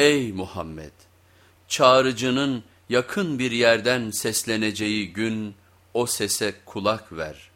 Ey Muhammed! Çağrıcının yakın bir yerden sesleneceği gün o sese kulak ver.''